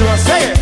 I. Say it.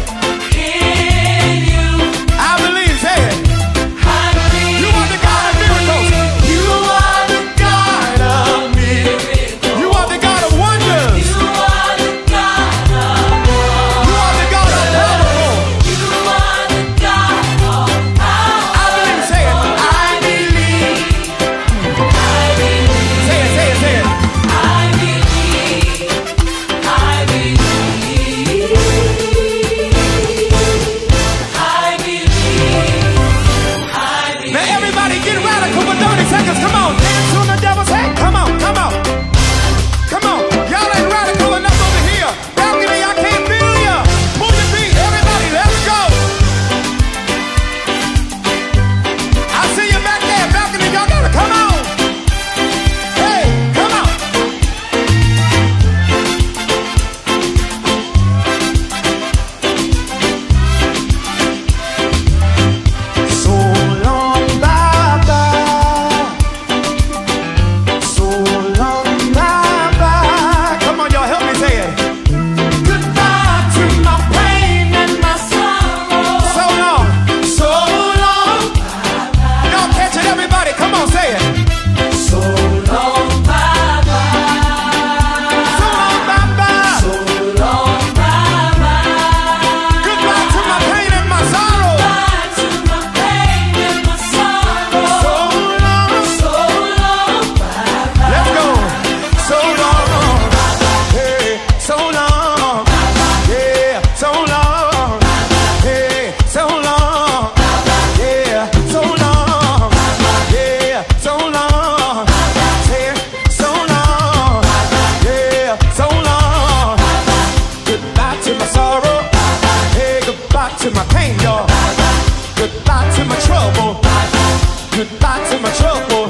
Goodbye to my trouble.